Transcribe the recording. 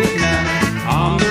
midnight on the